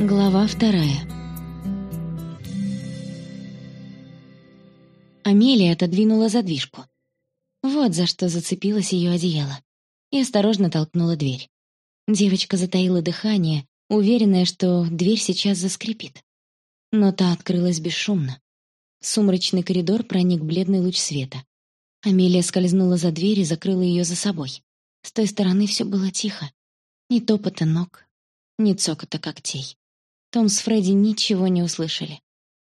Глава вторая. Амелия отодвинула задвижку. Вот за что зацепилось ее одеяло. И осторожно толкнула дверь. Девочка затаила дыхание, уверенная, что дверь сейчас заскрипит. Но та открылась бесшумно. В сумрачный коридор проник бледный луч света. Амелия скользнула за дверь и закрыла ее за собой. С той стороны все было тихо. Ни топота ног, ни цокота когтей. Том с Фредди ничего не услышали.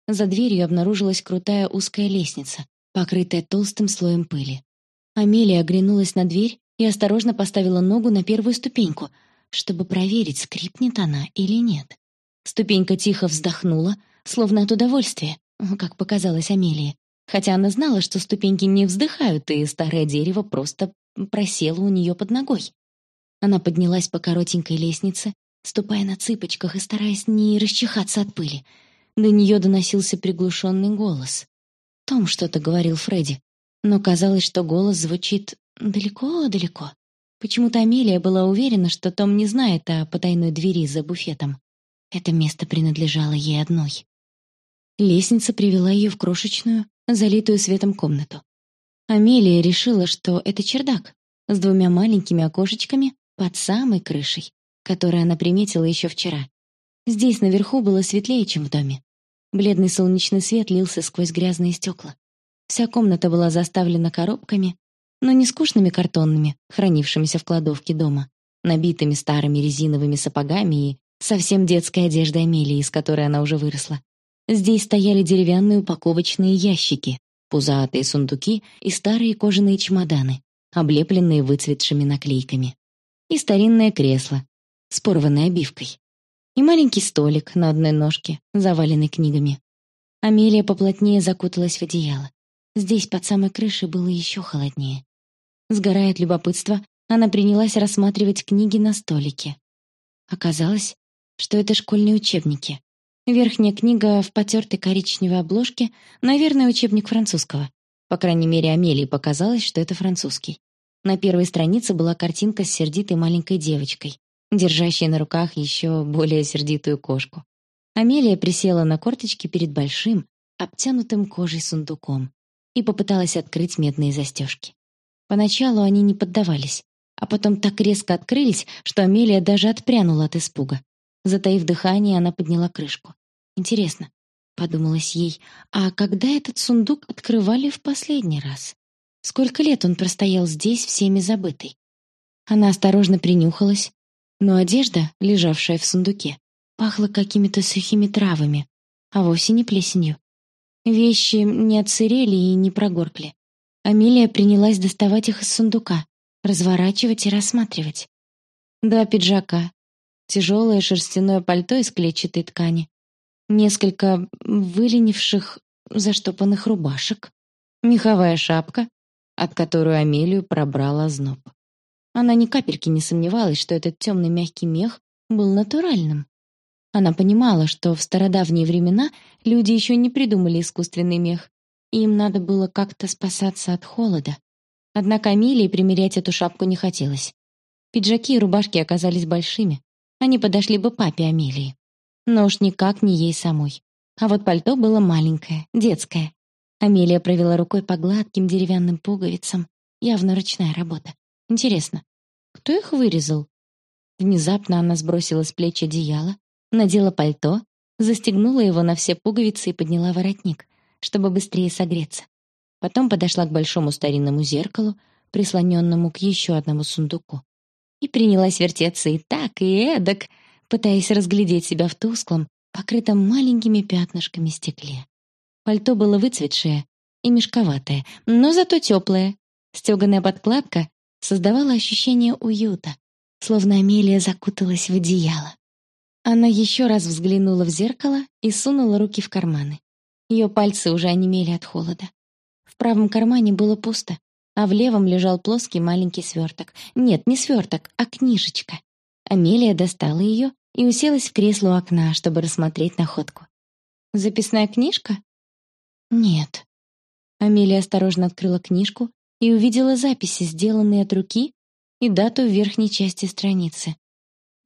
За дверью обнаружилась крутая узкая лестница, покрытая толстым слоем пыли. Амелия оглянулась на дверь и осторожно поставила ногу на первую ступеньку, чтобы проверить, скрипнет она или нет. Ступенька тихо вздохнула, словно от удовольствия, как показалось Амелии, хотя она знала, что ступеньки не вздыхают, и старое дерево просто просело у нее под ногой. Она поднялась по коротенькой лестнице, ступая на цыпочках и стараясь не расчихаться от пыли. До нее доносился приглушенный голос. Том что-то говорил Фредди, но казалось, что голос звучит далеко-далеко. Почему-то Амелия была уверена, что Том не знает о потайной двери за буфетом. Это место принадлежало ей одной. Лестница привела ее в крошечную, залитую светом комнату. Амелия решила, что это чердак с двумя маленькими окошечками под самой крышей, которую она приметила еще вчера. Здесь наверху было светлее, чем в доме. Бледный солнечный свет лился сквозь грязные стекла. Вся комната была заставлена коробками, но не скучными картонными, хранившимися в кладовке дома, набитыми старыми резиновыми сапогами и совсем детской одеждой Амелии, из которой она уже выросла. Здесь стояли деревянные упаковочные ящики, пузатые сундуки и старые кожаные чемоданы, облепленные выцветшими наклейками и старинное кресло с порванной обивкой, и маленький столик на одной ножке, заваленный книгами. Амелия поплотнее закуталась в одеяло. Здесь, под самой крышей, было еще холоднее. Сгорая от любопытства, она принялась рассматривать книги на столике. Оказалось, что это школьные учебники. Верхняя книга в потертой коричневой обложке, наверное, учебник французского. По крайней мере, Амелии показалось, что это французский. На первой странице была картинка с сердитой маленькой девочкой, держащей на руках еще более сердитую кошку. Амелия присела на корточки перед большим, обтянутым кожей сундуком и попыталась открыть медные застежки. Поначалу они не поддавались, а потом так резко открылись, что Амелия даже отпрянула от испуга. Затаив дыхание, она подняла крышку. «Интересно», — подумалось ей, «а когда этот сундук открывали в последний раз?» Сколько лет он простоял здесь, всеми забытый? Она осторожно принюхалась, но одежда, лежавшая в сундуке, пахла какими-то сухими травами, а вовсе не плесенью. Вещи не отсырели и не прогоркли. Амелия принялась доставать их из сундука, разворачивать и рассматривать. Два пиджака, тяжелое шерстяное пальто из клетчатой ткани, несколько выленивших, заштопанных рубашек, меховая шапка, от которой Амелию пробрал озноб. Она ни капельки не сомневалась, что этот темный мягкий мех был натуральным. Она понимала, что в стародавние времена люди еще не придумали искусственный мех, и им надо было как-то спасаться от холода. Однако Амелии примерять эту шапку не хотелось. Пиджаки и рубашки оказались большими. Они подошли бы папе Амелии. Но уж никак не ей самой. А вот пальто было маленькое, детское, Амелия провела рукой по гладким деревянным пуговицам. Явно ручная работа. Интересно, кто их вырезал? Внезапно она сбросила с плеч одеяло, надела пальто, застегнула его на все пуговицы и подняла воротник, чтобы быстрее согреться. Потом подошла к большому старинному зеркалу, прислоненному к еще одному сундуку, и принялась вертеться и так, и эдак, пытаясь разглядеть себя в тусклом, покрытом маленькими пятнышками стекле. Пальто было выцветшее и мешковатое, но зато теплое. Стеганая подкладка создавала ощущение уюта, словно Амелия закуталась в одеяло. Она еще раз взглянула в зеркало и сунула руки в карманы. Ее пальцы уже онемели от холода. В правом кармане было пусто, а в левом лежал плоский маленький сверток. Нет, не сверток, а книжечка. Амелия достала ее и уселась в кресло у окна, чтобы рассмотреть находку. «Записная книжка?» Нет. Амелия осторожно открыла книжку и увидела записи, сделанные от руки, и дату в верхней части страницы.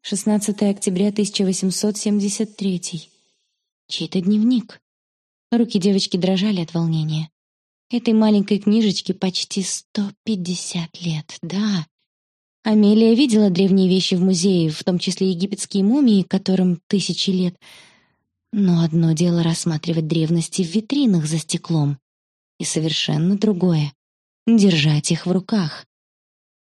16 октября 1873. Чей-то дневник. Руки девочки дрожали от волнения. Этой маленькой книжечке почти 150 лет, да. Амелия видела древние вещи в музее, в том числе египетские мумии, которым тысячи лет. Но одно дело рассматривать древности в витринах за стеклом, и совершенно другое — держать их в руках.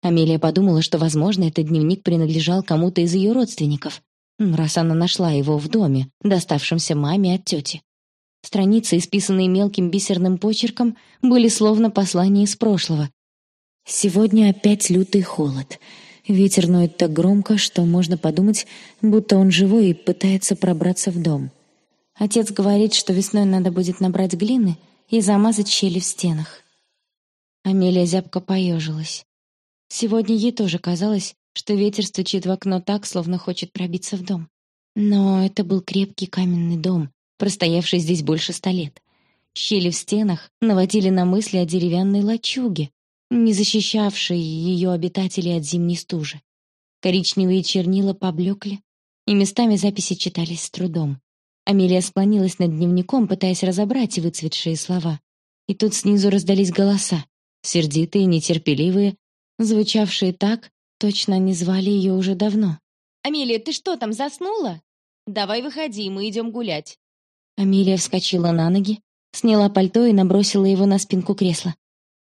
Амелия подумала, что, возможно, этот дневник принадлежал кому-то из ее родственников, раз она нашла его в доме, доставшемся маме от тети. Страницы, исписанные мелким бисерным почерком, были словно послание из прошлого. Сегодня опять лютый холод. Ветер ноет так громко, что можно подумать, будто он живой и пытается пробраться в дом. Отец говорит, что весной надо будет набрать глины и замазать щели в стенах. Амелия зябко поежилась. Сегодня ей тоже казалось, что ветер стучит в окно так, словно хочет пробиться в дом. Но это был крепкий каменный дом, простоявший здесь больше ста лет. Щели в стенах наводили на мысли о деревянной лачуге, не защищавшей ее обитателей от зимней стужи. Коричневые чернила поблекли, и местами записи читались с трудом. Амелия склонилась над дневником, пытаясь разобрать выцветшие слова. И тут снизу раздались голоса, сердитые, нетерпеливые, звучавшие так, точно они звали ее уже давно. «Амелия, ты что там, заснула? Давай выходи, мы идем гулять». Амелия вскочила на ноги, сняла пальто и набросила его на спинку кресла.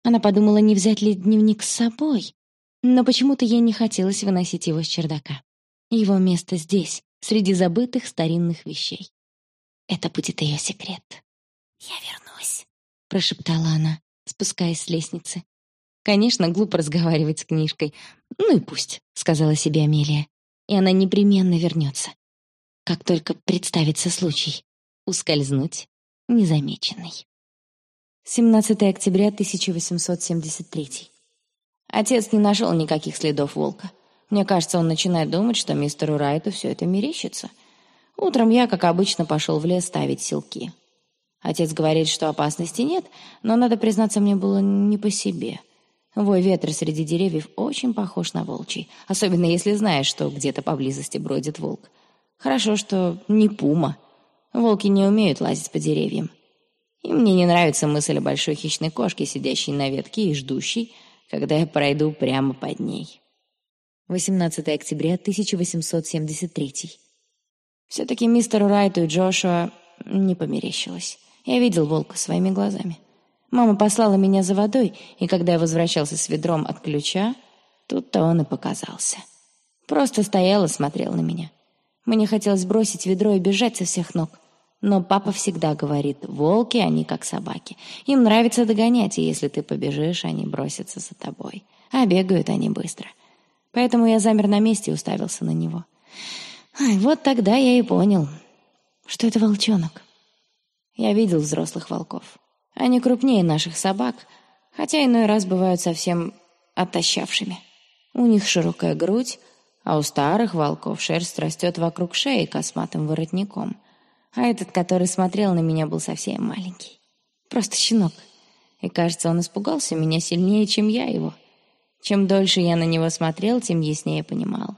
Она подумала, не взять ли дневник с собой, но почему-то ей не хотелось выносить его с чердака. Его место здесь, среди забытых старинных вещей. Это будет ее секрет. «Я вернусь», — прошептала она, спускаясь с лестницы. Конечно, глупо разговаривать с книжкой. Ну и пусть, сказала себе Амелия. И она непременно вернется. Как только представится случай. Ускользнуть незамеченной. 17 октября 1873. Отец не нашел никаких следов волка. Мне кажется, он начинает думать, что мистеру Райту все это мерещится. Утром я, как обычно, пошел в лес ставить селки. Отец говорит, что опасности нет, но, надо признаться, мне было не по себе. Вой ветра среди деревьев очень похож на волчий, особенно если знаешь, что где-то поблизости бродит волк. Хорошо, что не пума. Волки не умеют лазить по деревьям. И мне не нравится мысль о большой хищной кошке, сидящей на ветке и ждущей, когда я пройду прямо под ней. 18 октября 1873. Все-таки мистеру Райту и Джошуа не померещилось. Я видел волка своими глазами. Мама послала меня за водой, и когда я возвращался с ведром от ключа, тут-то он и показался. Просто стоял и смотрел на меня. Мне хотелось бросить ведро и бежать со всех ног. Но папа всегда говорит, волки, они как собаки. Им нравится догонять, и если ты побежишь, они бросятся за тобой. А бегают они быстро. Поэтому я замер на месте и уставился на него. Ай, вот тогда я и понял, что это волчонок. Я видел взрослых волков. Они крупнее наших собак, хотя иной раз бывают совсем отощавшими. У них широкая грудь, а у старых волков шерсть растет вокруг шеи косматым воротником. А этот, который смотрел на меня, был совсем маленький. Просто щенок. И, кажется, он испугался меня сильнее, чем я его. Чем дольше я на него смотрел, тем яснее понимал,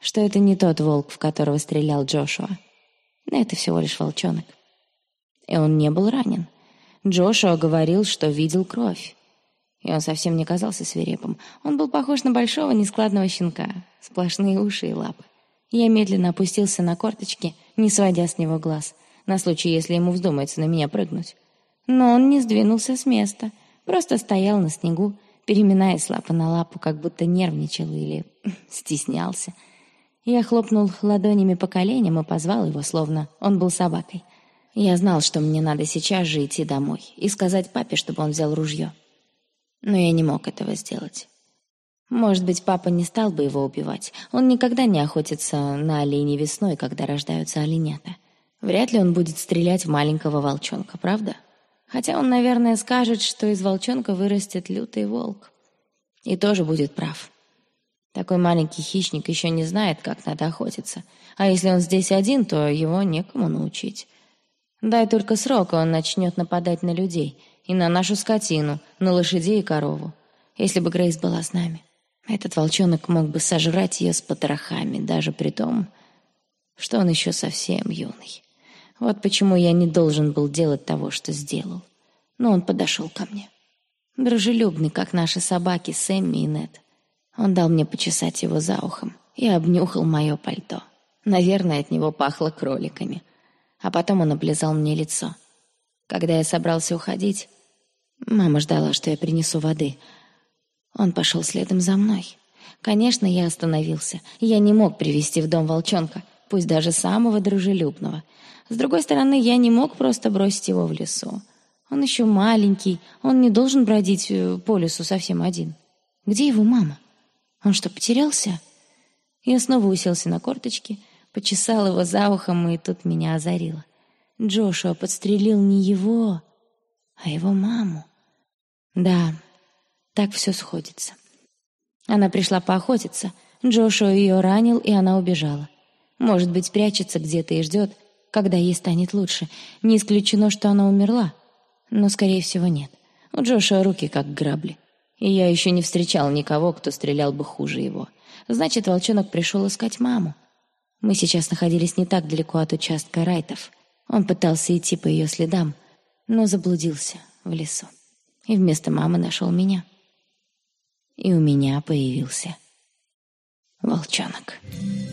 что это не тот волк, в которого стрелял Джошуа. Это всего лишь волчонок. И он не был ранен. Джошуа говорил, что видел кровь. И он совсем не казался свирепым. Он был похож на большого нескладного щенка, сплошные уши и лапы. Я медленно опустился на корточки, не сводя с него глаз, на случай, если ему вздумается на меня прыгнуть. Но он не сдвинулся с места, просто стоял на снегу, переминаясь лапа на лапу, как будто нервничал или стеснялся. Я хлопнул ладонями по коленям и позвал его, словно он был собакой. Я знал, что мне надо сейчас же идти домой и сказать папе, чтобы он взял ружье. Но я не мог этого сделать. Может быть, папа не стал бы его убивать. Он никогда не охотится на оленей весной, когда рождаются оленята. Вряд ли он будет стрелять в маленького волчонка, правда? Хотя он, наверное, скажет, что из волчонка вырастет лютый волк. И тоже будет прав. Такой маленький хищник еще не знает, как надо охотиться. А если он здесь один, то его некому научить. Дай только срок, и он начнет нападать на людей, и на нашу скотину, на лошадей и корову. Если бы Грейс была с нами. Этот волчонок мог бы сожрать ее с потрохами, даже при том, что он еще совсем юный. Вот почему я не должен был делать того, что сделал. Но он подошел ко мне. Дружелюбный, как наши собаки Сэмми и Нед. Он дал мне почесать его за ухом и обнюхал мое пальто. Наверное, от него пахло кроликами. А потом он облизал мне лицо. Когда я собрался уходить, мама ждала, что я принесу воды. Он пошел следом за мной. Конечно, я остановился. Я не мог привести в дом волчонка, пусть даже самого дружелюбного. С другой стороны, я не мог просто бросить его в лесу. Он еще маленький, он не должен бродить э, по лесу совсем один. Где его мама? Он что, потерялся? Я снова уселся на корточки, почесал его за ухом, и тут меня озарило. Джошуа подстрелил не его, а его маму. Да, так все сходится. Она пришла поохотиться. Джошуа ее ранил, и она убежала. Может быть, прячется где-то и ждет, когда ей станет лучше. Не исключено, что она умерла. Но, скорее всего, нет. У Джошуа руки как грабли. И я еще не встречал никого, кто стрелял бы хуже его. Значит, волчонок пришел искать маму. Мы сейчас находились не так далеко от участка Райтов. Он пытался идти по ее следам, но заблудился в лесу. И вместо мамы нашел меня. И у меня появился волчонок. Волчонок.